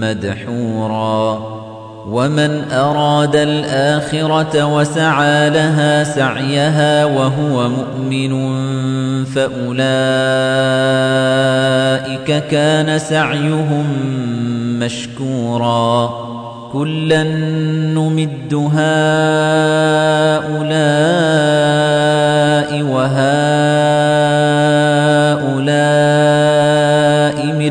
مدحورا ومن أراد الآخرة وسعى لها سعيها وهو مؤمن فأولئك كان سعيهم مشكورا كلا نمد هؤلاء وهؤلاء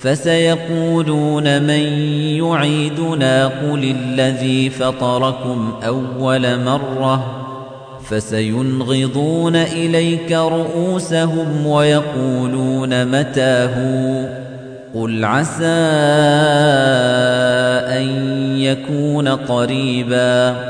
فسيقولون من يعيدنا قل الذي فطركم أول مرة فسينغضون إليك رؤوسهم ويقولون متاه قل عسى أن يكون قريباً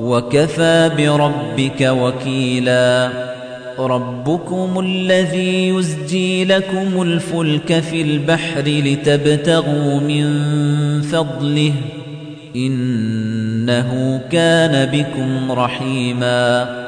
وكفى بربك وكيلا. ربكم الذي يزجي لكم الفلك في البحر لتبتغوا من فضله. إنه كان بكم رحيما.